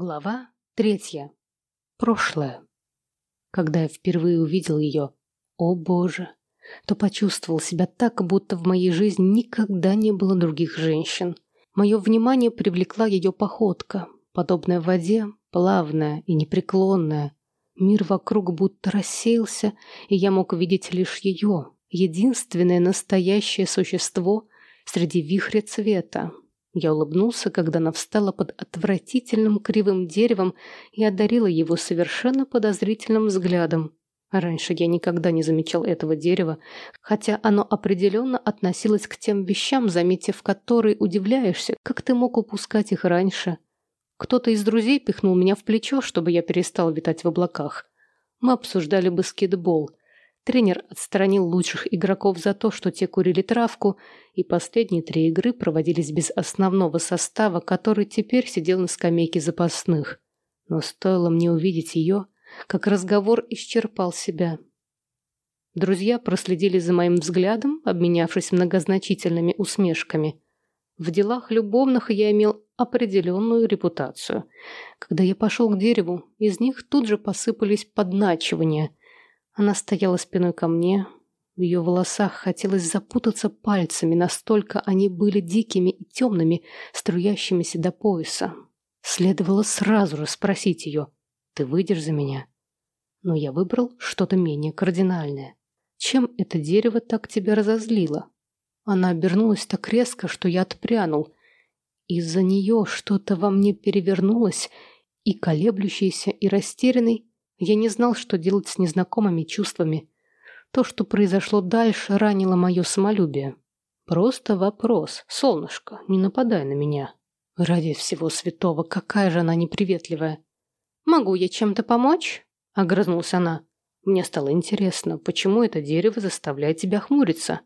Глава третья. Прошлое. Когда я впервые увидел ее, о боже, то почувствовал себя так, будто в моей жизни никогда не было других женщин. Мое внимание привлекла ее походка, подобная воде, плавная и непреклонная. Мир вокруг будто рассеялся, и я мог видеть лишь ее, единственное настоящее существо среди вихря цвета, я улыбнулся, когда она встала под отвратительным кривым деревом и одарила его совершенно подозрительным взглядом. Раньше я никогда не замечал этого дерева, хотя оно определенно относилось к тем вещам, заметив которые удивляешься, как ты мог упускать их раньше. Кто-то из друзей пихнул меня в плечо, чтобы я перестал витать в облаках. Мы обсуждали баскетбол. Тренер отстранил лучших игроков за то, что те курили травку, и последние три игры проводились без основного состава, который теперь сидел на скамейке запасных. Но стоило мне увидеть ее, как разговор исчерпал себя. Друзья проследили за моим взглядом, обменявшись многозначительными усмешками. В делах любовных я имел определенную репутацию. Когда я пошел к дереву, из них тут же посыпались подначивания – она стояла спиной ко мне. В ее волосах хотелось запутаться пальцами, настолько они были дикими и темными, струящимися до пояса. Следовало сразу же спросить ее, «Ты выйдешь за меня?» Но я выбрал что-то менее кардинальное. Чем это дерево так тебя разозлило? Она обернулась так резко, что я отпрянул. Из-за нее что-то во мне перевернулось, и колеблющийся и растерянный я не знал, что делать с незнакомыми чувствами. То, что произошло дальше, ранило мое самолюбие. Просто вопрос. Солнышко, не нападай на меня. Ради всего святого, какая же она неприветливая. «Могу я чем-то помочь?» — огрызнулась она. Мне стало интересно, почему это дерево заставляет тебя хмуриться.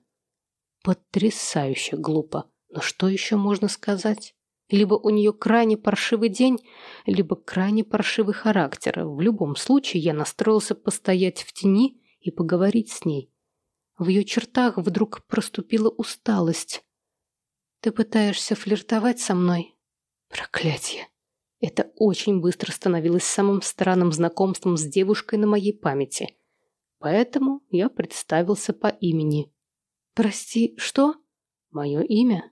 Потрясающе глупо. Но что еще можно сказать? Либо у нее крайне паршивый день, либо крайне паршивый характер. В любом случае я настроился постоять в тени и поговорить с ней. В ее чертах вдруг проступила усталость. «Ты пытаешься флиртовать со мной?» Проклятие. Это очень быстро становилось самым странным знакомством с девушкой на моей памяти. Поэтому я представился по имени. «Прости, что?» «Мое имя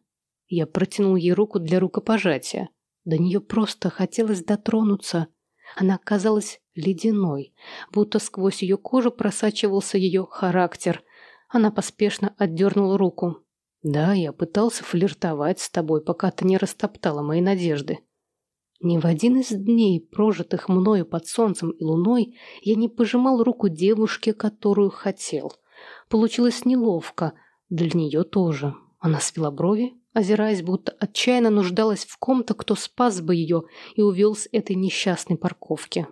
я протянул ей руку для рукопожатия. До нее просто хотелось дотронуться. Она казалась ледяной, будто сквозь ее кожу просачивался ее характер. Она поспешно отдернула руку. «Да, я пытался флиртовать с тобой, пока ты не растоптала мои надежды». Ни в один из дней, прожитых мною под солнцем и луной, я не пожимал руку девушке, которую хотел. Получилось неловко, для нее тоже. Она свела брови, озираясь, будто отчаянно нуждалась в ком-то, кто спас бы ее и увел с этой несчастной парковки.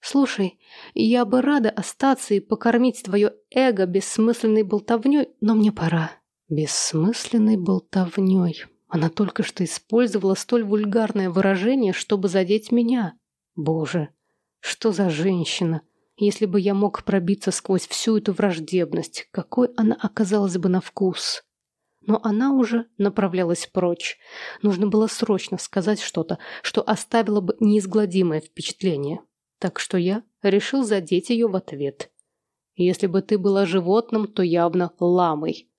«Слушай, я бы рада остаться и покормить твое эго бессмысленной болтовней, но мне пора». «Бессмысленной болтовней». Она только что использовала столь вульгарное выражение, чтобы задеть меня. Боже, что за женщина! Если бы я мог пробиться сквозь всю эту враждебность, какой она оказалась бы на вкус!» Но она уже направлялась прочь. Нужно было срочно сказать что-то, что оставило бы неизгладимое впечатление. Так что я решил задеть ее в ответ. «Если бы ты была животным, то явно ламой».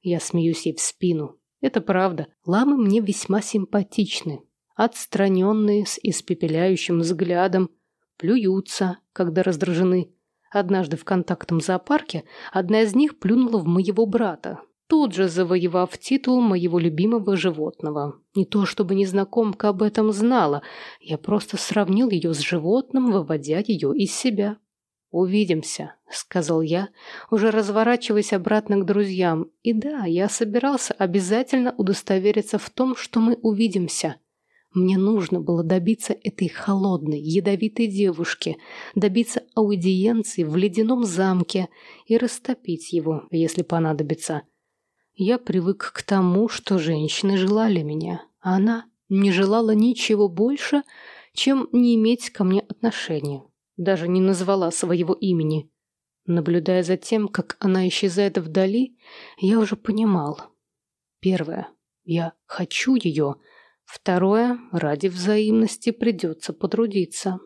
Я смеюсь ей в спину. Это правда. Ламы мне весьма симпатичны. Отстраненные, с испепеляющим взглядом, плюются, когда раздражены. Однажды в контактном зоопарке одна из них плюнула в моего брата, тут же завоевав титул моего любимого животного. Не то чтобы незнакомка об этом знала, я просто сравнил ее с животным, выводя ее из себя. «Увидимся», — сказал я, уже разворачиваясь обратно к друзьям. И да, я собирался обязательно удостовериться в том, что мы увидимся. Мне нужно было добиться этой холодной, ядовитой девушки, добиться аудиенции в ледяном замке и растопить его, если понадобится. Я привык к тому, что женщины желали меня, а она не желала ничего больше, чем не иметь ко мне отношения. Даже не назвала своего имени. Наблюдая за тем, как она исчезает вдали, я уже понимал. Первое. Я хочу ее. Второе, ради взаимности придется потрудиться.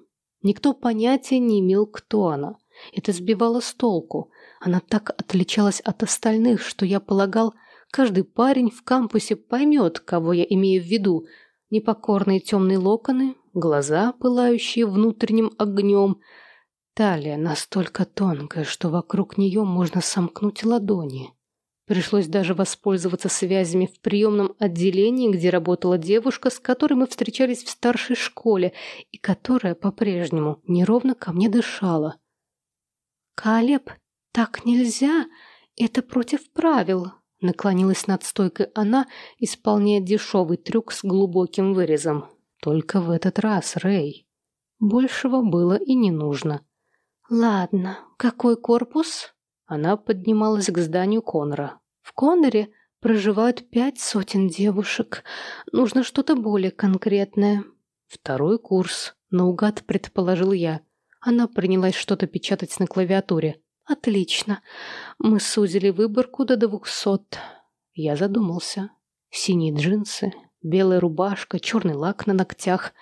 Никто понятия не имел, кто она. Это сбивало с толку. Она так отличалась от остальных, что я полагал, каждый парень в кампусе поймет, кого я имею в виду. Непокорные темные локоны, глаза, пылающие внутренним огнем, талия настолько тонкая, что вокруг нее можно сомкнуть ладони. Пришлось даже воспользоваться связями в приемном отделении, где работала девушка, с которой мы встречались в старшей школе, и которая по-прежнему неровно ко мне дышала. «Калеб, так нельзя! Это против правил!» Наклонилась над стойкой она, исполняя дешевый трюк с глубоким вырезом. Только в этот раз, Рэй. Большего было и не нужно. «Ладно, какой корпус?» Она поднималась к зданию Конора. В Коноре проживают пять сотен девушек. Нужно что-то более конкретное. Второй курс. Наугад предположил я. Она принялась что-то печатать на клавиатуре. Отлично. Мы сузили выборку до двухсот. Я задумался. Синие джинсы, белая рубашка, черный лак на ногтях.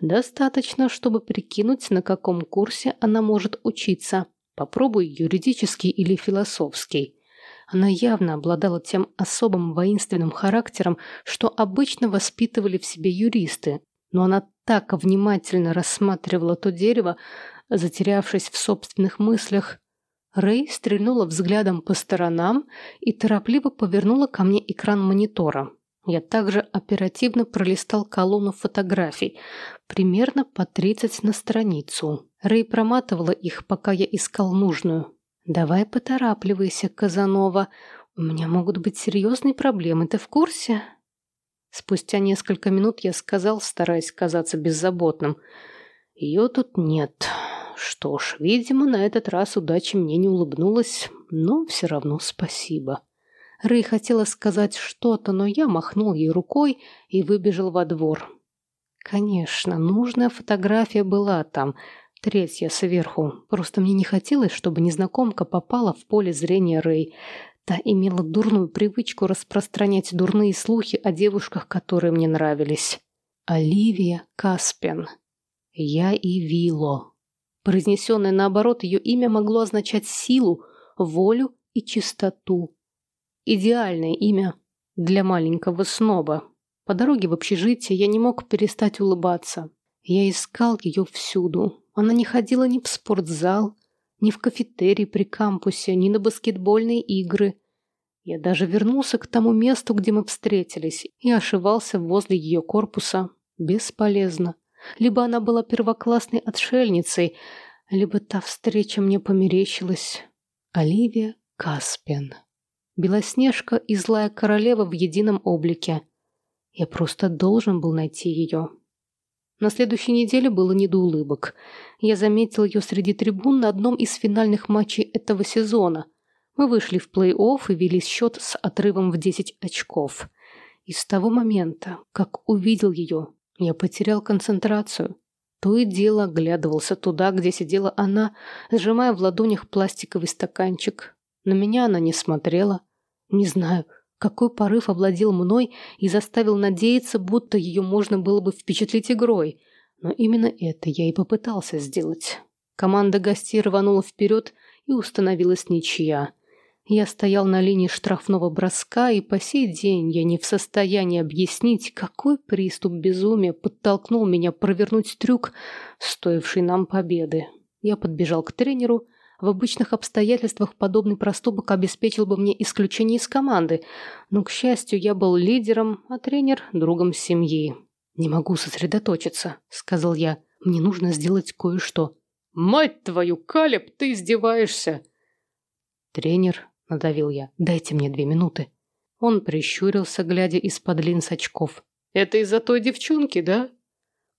Достаточно, чтобы прикинуть, на каком курсе она может учиться. Попробуй юридический или философский. Она явно обладала тем особым воинственным характером, что обычно воспитывали в себе юристы, но она так внимательно рассматривала то дерево, затерявшись в собственных мыслях. Рэй стрельнула взглядом по сторонам и торопливо повернула ко мне экран монитора. Я также оперативно пролистал колонну фотографий, примерно по 30 на страницу. Рэй проматывала их, пока я искал нужную. «Давай поторапливайся, Казанова. У меня могут быть серьезные проблемы, ты в курсе?» Спустя несколько минут я сказал, стараясь казаться беззаботным. «Ее тут нет. Что ж, видимо, на этот раз удача мне не улыбнулась, но все равно спасибо». Рэй хотела сказать что-то, но я махнул ей рукой и выбежал во двор. Конечно, нужная фотография была там — Третья сверху. Просто мне не хотелось, чтобы незнакомка попала в поле зрения Рэй. Та имела дурную привычку распространять дурные слухи о девушках, которые мне нравились. Оливия Каспен. Я и Вило. Произнесенное наоборот, ее имя могло означать силу, волю и чистоту. Идеальное имя для маленького сноба. По дороге в общежитие я не мог перестать улыбаться. Я искал ее всюду, она не ходила ни в спортзал, ни в кафетерий при кампусе, ни на баскетбольные игры. Я даже вернулся к тому месту, где мы встретились, и ошивался возле ее корпуса. Бесполезно. Либо она была первоклассной отшельницей, либо та встреча мне померещилась. Оливия Каспиан. Белоснежка и злая королева в едином облике. Я просто должен был найти ее. На следующей неделе было не до улыбок. Я заметил ее среди трибун на одном из финальных матчей этого сезона. Мы вышли в плей-офф и вели счет с отрывом в 10 очков. И с того момента, как увидел ее, я потерял концентрацию. То и дело оглядывался туда, где сидела она, сжимая в ладонях пластиковый стаканчик. На меня она не смотрела. Не знаю, какой порыв овладел мной и заставил надеяться, будто ее можно было бы впечатлить игрой. Но именно это я и попытался сделать. Команда гостей рванула вперед и установилась ничья. Я стоял на линии штрафного броска, и по сей день я не в состоянии объяснить, какой приступ безумия подтолкнул меня провернуть трюк, стоивший нам победы. Я подбежал к тренеру в обычных обстоятельствах подобный проступок обеспечил бы мне исключение из команды, но, к счастью, я был лидером, а тренер – другом семьи. «Не могу сосредоточиться», – сказал я. «Мне нужно сделать кое-что». «Мать твою, Калеб, ты издеваешься!» «Тренер», – надавил я, – «дайте мне две минуты». Он прищурился, глядя из-под линз очков. «Это из-за той девчонки, да?»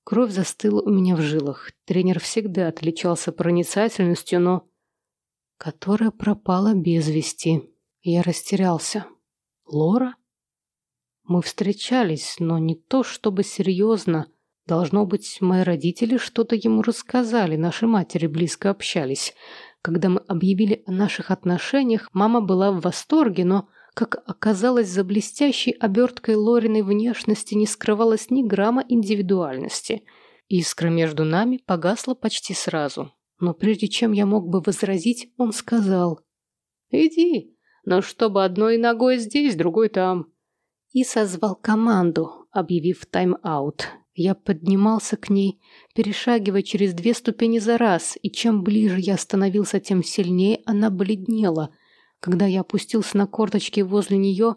Кровь застыла у меня в жилах. Тренер всегда отличался проницательностью, но которая пропала без вести. Я растерялся. Лора? Мы встречались, но не то чтобы серьезно. Должно быть, мои родители что-то ему рассказали, наши матери близко общались. Когда мы объявили о наших отношениях, мама была в восторге, но как оказалось, за блестящей оберткой Лориной внешности не скрывалось ни грамма индивидуальности. Искра между нами погасла почти сразу. Но прежде чем я мог бы возразить, он сказал «Иди, но чтобы одной ногой здесь, другой там». И созвал команду, объявив тайм-аут. Я поднимался к ней, перешагивая через две ступени за раз, и чем ближе я становился, тем сильнее она бледнела. Когда я опустился на корточки возле нее,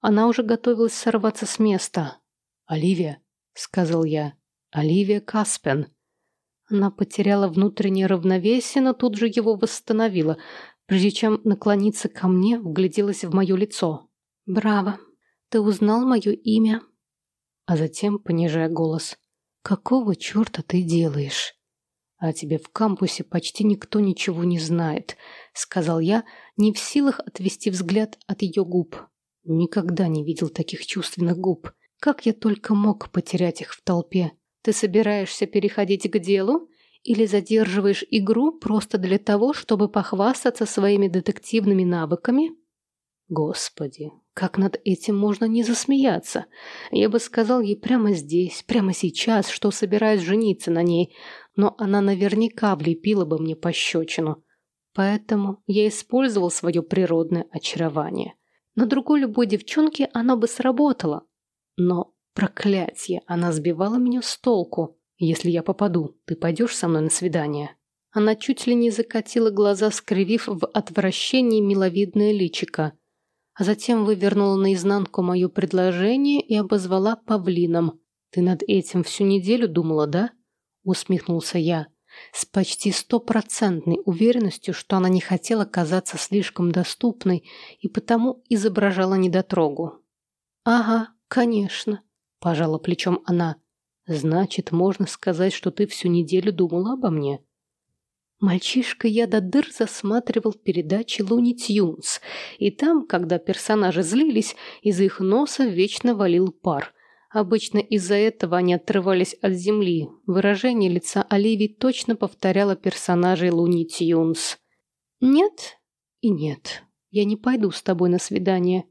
она уже готовилась сорваться с места. «Оливия», — сказал я, — «Оливия Каспен». Она потеряла внутреннее равновесие, но тут же его восстановила, прежде чем наклониться ко мне, вгляделась в мое лицо. «Браво! Ты узнал мое имя?» А затем, понижая голос, «Какого черта ты делаешь?» «А тебе в кампусе почти никто ничего не знает», — сказал я, не в силах отвести взгляд от ее губ. Никогда не видел таких чувственных губ. Как я только мог потерять их в толпе. «Ты собираешься переходить к делу?» Или задерживаешь игру просто для того, чтобы похвастаться своими детективными навыками? Господи, как над этим можно не засмеяться? Я бы сказал ей прямо здесь, прямо сейчас, что собираюсь жениться на ней, но она наверняка влепила бы мне пощечину. Поэтому я использовал свое природное очарование. На другой любой девчонке оно бы сработало. Но, проклятие, она сбивала меня с толку. Если я попаду, ты пойдешь со мной на свидание? Она чуть ли не закатила глаза, скривив в отвращении миловидное личико а затем вывернула наизнанку мое предложение и обозвала павлином. «Ты над этим всю неделю думала, да?» — усмехнулся я, с почти стопроцентной уверенностью, что она не хотела казаться слишком доступной и потому изображала недотрогу. «Ага, конечно», — пожала плечом она. «Значит, можно сказать, что ты всю неделю думала обо мне?» Мальчишка я до дыр засматривал передачи Луни Тюнс, и там, когда персонажи злились, из их носа вечно валил пар. Обычно из-за этого они отрывались от земли. Выражение лица Оливии точно повторяло персонажей Луни Тюнс. «Нет и нет. Я не пойду с тобой на свидание».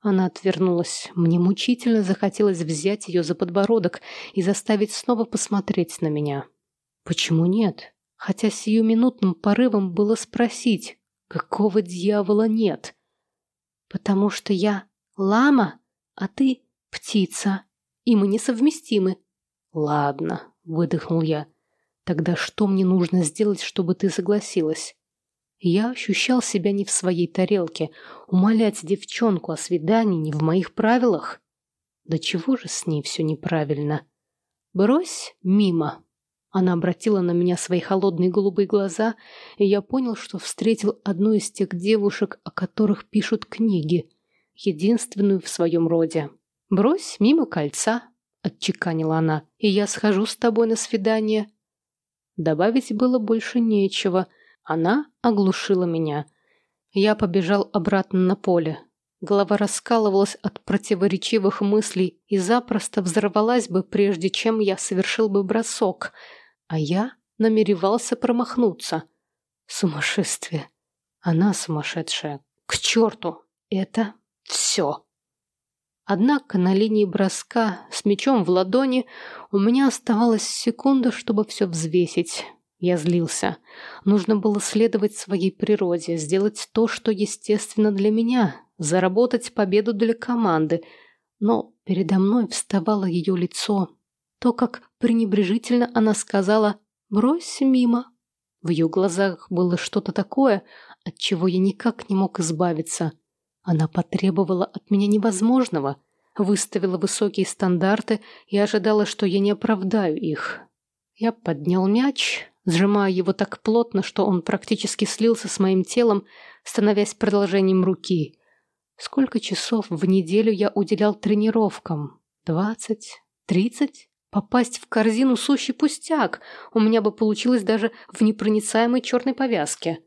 Она отвернулась. Мне мучительно захотелось взять ее за подбородок и заставить снова посмотреть на меня. «Почему нет?» Хотя сиюминутным порывом было спросить, какого дьявола нет. «Потому что я лама, а ты птица, и мы несовместимы». «Ладно», — выдохнул я, — «тогда что мне нужно сделать, чтобы ты согласилась?» Я ощущал себя не в своей тарелке. Умолять девчонку о свидании не в моих правилах. Да чего же с ней все неправильно? Брось мимо. Она обратила на меня свои холодные голубые глаза, и я понял, что встретил одну из тех девушек, о которых пишут книги, единственную в своем роде. «Брось мимо кольца», — отчеканила она, — «и я схожу с тобой на свидание». Добавить было больше нечего. Она оглушила меня. Я побежал обратно на поле. Голова раскалывалась от противоречивых мыслей и запросто взорвалась бы, прежде чем я совершил бы бросок — а я намеревался промахнуться. Сумасшествие. Она сумасшедшая. К черту! Это все. Однако на линии броска с мечом в ладони у меня оставалась секунда, чтобы все взвесить. Я злился. Нужно было следовать своей природе, сделать то, что естественно для меня, заработать победу для команды. Но передо мной вставало ее лицо, то, как пренебрежительно она сказала «брось мимо». В ее глазах было что-то такое, от чего я никак не мог избавиться. Она потребовала от меня невозможного, выставила высокие стандарты и ожидала, что я не оправдаю их. Я поднял мяч, сжимая его так плотно, что он практически слился с моим телом, становясь продолжением руки. Сколько часов в неделю я уделял тренировкам? Двадцать? Тридцать? Попасть в корзину сущий пустяк. У меня бы получилось даже в непроницаемой черной повязке.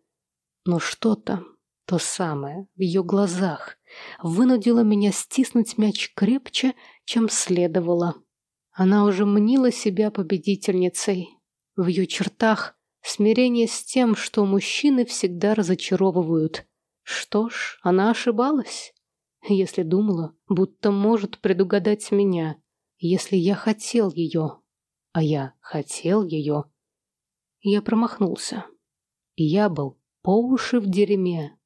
Но что-то, то самое, в ее глазах, вынудило меня стиснуть мяч крепче, чем следовало. Она уже мнила себя победительницей. В ее чертах смирение с тем, что мужчины всегда разочаровывают. Что ж, она ошибалась. если думала, будто может предугадать меня, если я хотел ее, а я хотел ее, я промахнулся. Я был по уши в дерьме.